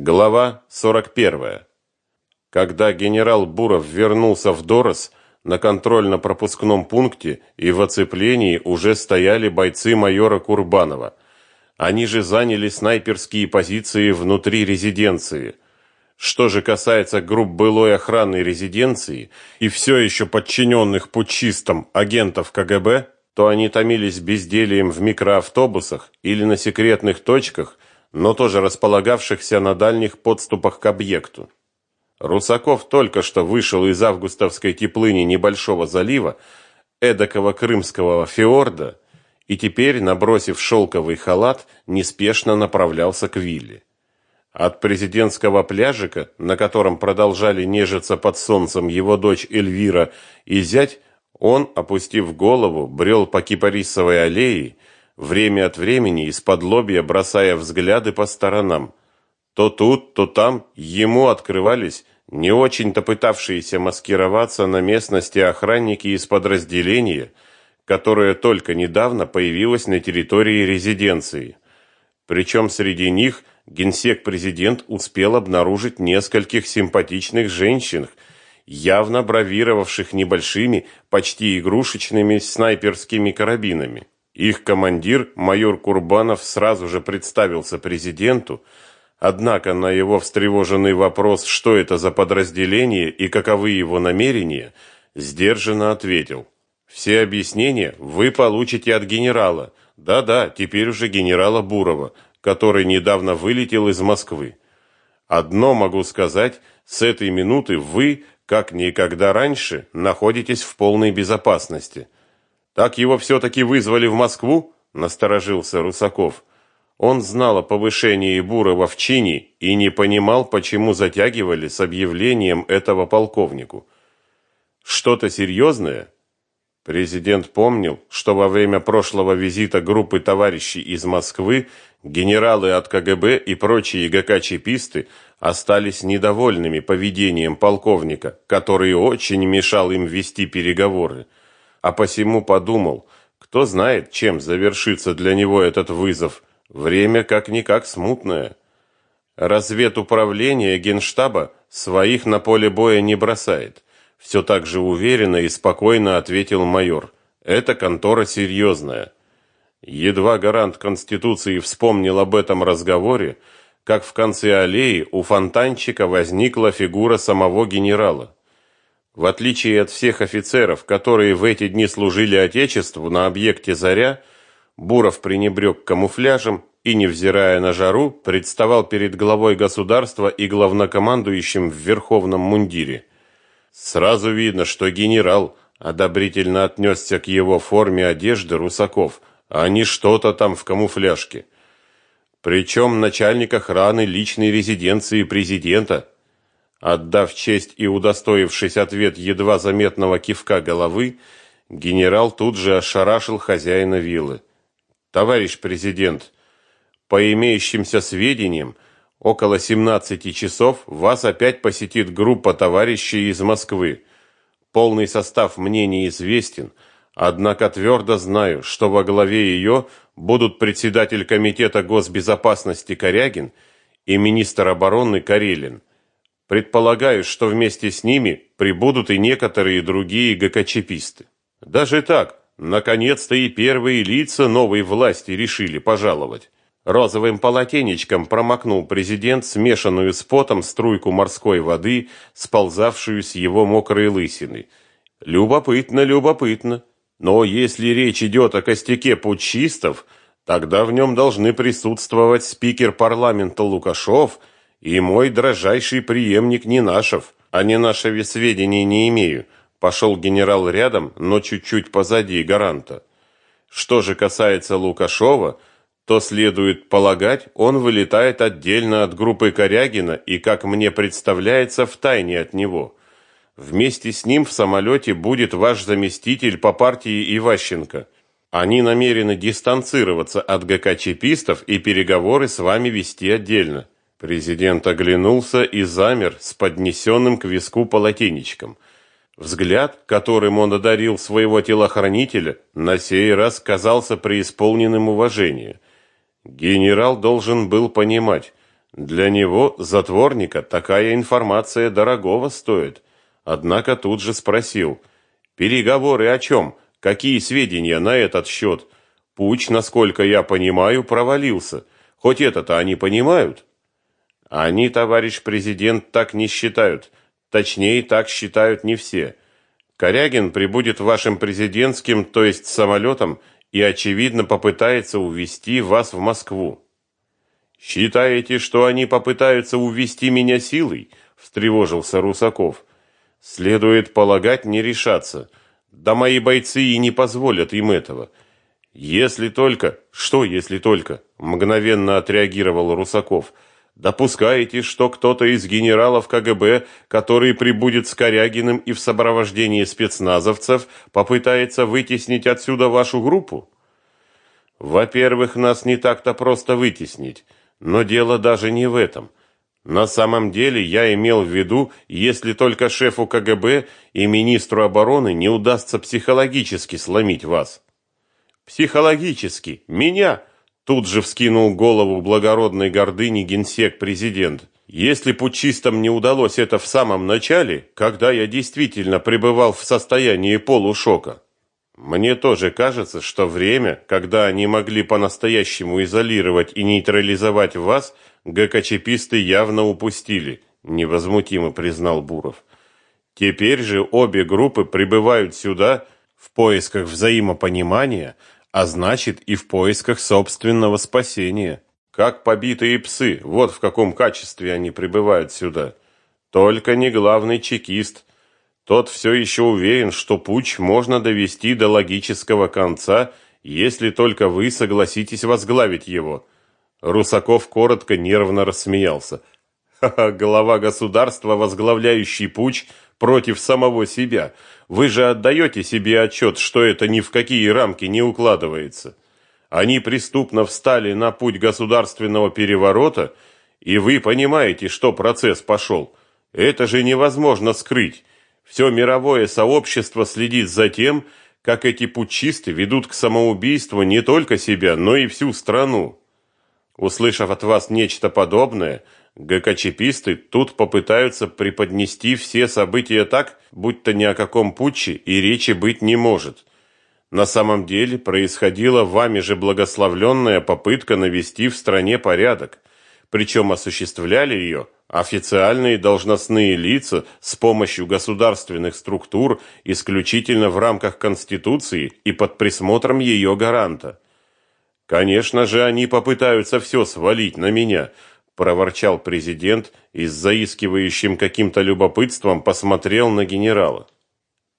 Глава 41. Когда генерал Буров вернулся в Дорос, на контрольно-пропускном пункте и в оцеплении уже стояли бойцы майора Курбанова. Они же заняли снайперские позиции внутри резиденции. Что же касается групп былой охраны резиденции и все еще подчиненных путчистам агентов КГБ, то они томились бездельем в микроавтобусах или на секретных точках – но тоже располагавшихся на дальних подступах к объекту. Русаков только что вышел из августовской теплыни небольшого залива, эдакого крымского фьорда, и теперь, набросив шелковый халат, неспешно направлялся к вилле. От президентского пляжика, на котором продолжали нежиться под солнцем его дочь Эльвира и зять, он, опустив голову, брел по кипарисовой аллее, время от времени из-под лобья бросая взгляды по сторонам. То тут, то там ему открывались не очень-то пытавшиеся маскироваться на местности охранники из подразделения, которое только недавно появилось на территории резиденции. Причем среди них генсек-президент успел обнаружить нескольких симпатичных женщин, явно бравировавших небольшими, почти игрушечными снайперскими карабинами. Их командир, майор Курбанов, сразу же представился президенту, однако на его встревоженный вопрос, что это за подразделение и каковы его намерения, сдержанно ответил: "Все объяснения вы получите от генерала. Да-да, теперь уже генерала Бурова, который недавно вылетел из Москвы. Одно могу сказать, с этой минуты вы, как никогда раньше, находитесь в полной безопасности". Так его все-таки вызвали в Москву? Насторожился Русаков. Он знал о повышении Бурова в чине и не понимал, почему затягивали с объявлением этого полковнику. Что-то серьезное? Президент помнил, что во время прошлого визита группы товарищей из Москвы генералы от КГБ и прочие ГК-чиписты остались недовольными поведением полковника, который очень мешал им вести переговоры а посему подумал, кто знает, чем завершится для него этот вызов. Время как-никак смутное. Разведуправление Генштаба своих на поле боя не бросает. Все так же уверенно и спокойно ответил майор. Это контора серьезная. Едва гарант Конституции вспомнил об этом разговоре, как в конце аллеи у фонтанчика возникла фигура самого генерала. В отличие от всех офицеров, которые в эти дни служили Отечеству на объекте «Заря», Буров пренебрег камуфляжем и, невзирая на жару, представал перед главой государства и главнокомандующим в верховном мундире. Сразу видно, что генерал одобрительно отнесся к его форме одежды Русаков, а не что-то там в камуфляжке. Причем начальник охраны личной резиденции президента – Отдав честь и удостоившись ответ едва заметного кивка головы, генерал тут же ошарашил хозяина виллы. Товарищ президент, по имеющимся сведениям, около 17 часов вас опять посетит группа товарищей из Москвы. Полный состав мне неизвестен, однако твердо знаю, что во главе ее будут председатель комитета госбезопасности Корягин и министр обороны Карелин. Предполагаю, что вместе с ними прибудут и некоторые другие ГКЧПисты. Даже так, наконец-то и первые лица новой власти решили пожаловать. Розовым полотенечком промокнул президент смешанную с потом струйку морской воды, сползавшую с его мокрой лысины. Любопытно, любопытно. Но если речь идет о костяке путчистов, тогда в нем должны присутствовать спикер парламента Лукашов – и мой дрожайший преемник Нинашев, а Нинашеве сведений не имею. Пошел генерал рядом, но чуть-чуть позади гаранта. Что же касается Лукашова, то следует полагать, он вылетает отдельно от группы Корягина и, как мне представляется, в тайне от него. Вместе с ним в самолете будет ваш заместитель по партии Иващенко. Они намерены дистанцироваться от ГК-чипистов и переговоры с вами вести отдельно. Президент оглянулся и замер с поднесенным к виску полотенечком. Взгляд, которым он одарил своего телохранителя, на сей раз казался преисполненным уважения. Генерал должен был понимать, Для него, затворника, такая информация дорогого стоит. Однако тут же спросил: "Переговоры о чем? Какие сведения на этот счет? Пуч, насколько я понимаю, провалился. Хоть это-то они понимают?" Они, товарищ президент, так не считают. Точнее, так считают не все. Корягин прибудет вашим президентским, то есть самолетом, и очевидно попытается увезти вас в Москву. Считаете, что они попытаются увести меня силой? встревожился Русаков. Следует полагать, не решаться. Да мои бойцы и не позволят им этого. Если только, что если только, мгновенно отреагировал Русаков. Допускаете, что кто-то из генералов КГБ, который прибудет с Корягиным и в сопровождении спецназовцев, попытается вытеснить отсюда вашу группу? Во-первых, нас не так-то просто вытеснить. Но дело даже не в этом. На самом деле я имел в виду, если только шефу КГБ и министру обороны не удастся психологически сломить вас. Психологически? Меня? Тут же вскинул голову благородной гордыни генсек-президент. Если путчистам не удалось это в самом начале, когда я действительно пребывал в состоянии полушока, мне тоже кажется, что время, когда они могли по-настоящему изолировать и нейтрализовать вас, ГКЧПисты явно упустили, невозмутимо признал Буров. Теперь же обе группы прибывают сюда в поисках взаимопонимания, а значит и в поисках собственного спасения. Как побитые псы, вот в каком качестве они прибывают сюда. Только не главный чекист, тот все еще уверен, что путь можно довести до логического конца, если только вы согласитесь возглавить его. Русаков коротко нервно рассмеялся. Ха-ха, глава государства, возглавляющий путь против самого себя. Вы же отдаете себе отчет, что это ни в какие рамки не укладывается. Они преступно встали на путь государственного переворота, и вы понимаете, что процесс пошел. Это же невозможно скрыть. Все мировое сообщество следит за тем, как эти путчисты ведут к самоубийству не только себя, но и всю страну. Услышав от вас нечто подобное, ГКЧПисты тут попытаются преподнести все события так, будто ни о каком путче и речи быть не может. На самом деле происходила вами же благословленная попытка навести в стране порядок, причем осуществляли ее Официальные должностные лица с помощью государственных структур исключительно в рамках Конституции и под присмотром ее гаранта. Конечно же, они попытаются все свалить на меня, проворчал президент и с заискивающим каким-то любопытством посмотрел на генерала.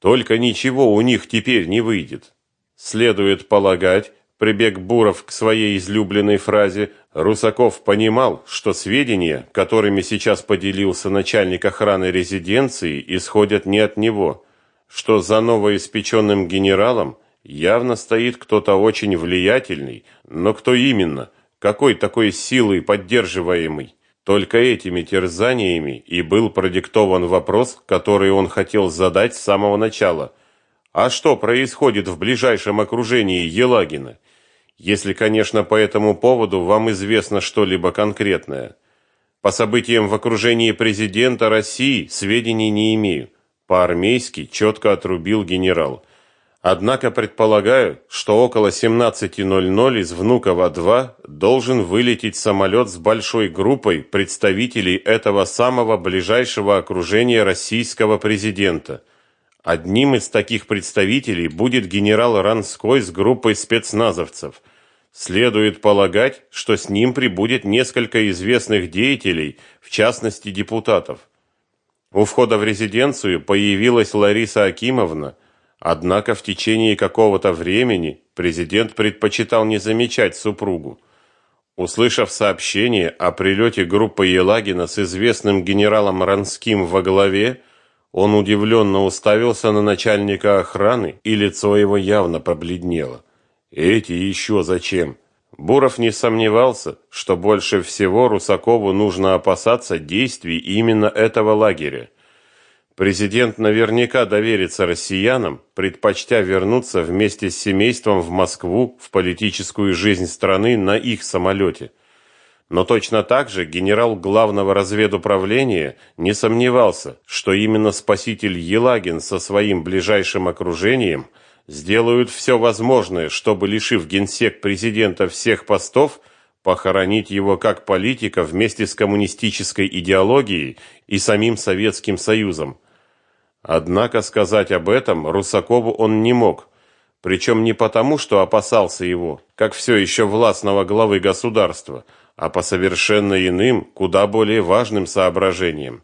Только ничего у них теперь не выйдет. Следует полагать, прибег Буров к своей излюбленной фразе, Русаков понимал, что сведения, которыми сейчас поделился начальник охраны резиденции, исходят не от него, что за новоиспеченным генералом явно стоит кто-то очень влиятельный, но кто именно, какой такой силой поддерживаемый. Только этими терзаниями и был продиктован вопрос, который он хотел задать с самого начала. А что происходит в ближайшем окружении Елагина? если, конечно, по этому поводу вам известно что-либо конкретное. По событиям в окружении президента России сведений не имею. По-армейски четко отрубил генерал. Однако предполагаю, что около 17:00 из Внуково-2 должен вылететь самолет с большой группой представителей этого самого ближайшего окружения российского президента. Одним из таких представителей будет генерал Ранской с группой спецназовцев. Следует полагать, что с ним прибудет несколько известных деятелей, в частности депутатов. У входа в резиденцию появилась Лариса Акимовна, однако в течение какого-то времени президент предпочитал не замечать супругу. Услышав сообщение о прилете группы Елагина с известным генералом Ранским во главе, он удивленно уставился на начальника охраны, и лицо его явно побледнело. Эти еще зачем? Буров не сомневался, что больше всего Русакову нужно опасаться действий именно этого лагеря. Президент наверняка доверится россиянам, предпочтя вернуться вместе с семейством в Москву в политическую жизнь страны на их самолете. Но точно так же генерал главного разведуправления не сомневался, что именно спаситель Елагин со своим ближайшим окружением сделают все возможное, чтобы лишив генсек президента всех постов, похоронить его как политика вместе с коммунистической идеологией и самим Советским Союзом. Однако сказать об этом Русакову он не мог, причем не потому, что опасался его, как все еще властного главы государства, а по совершенно иным, куда более важным соображениям.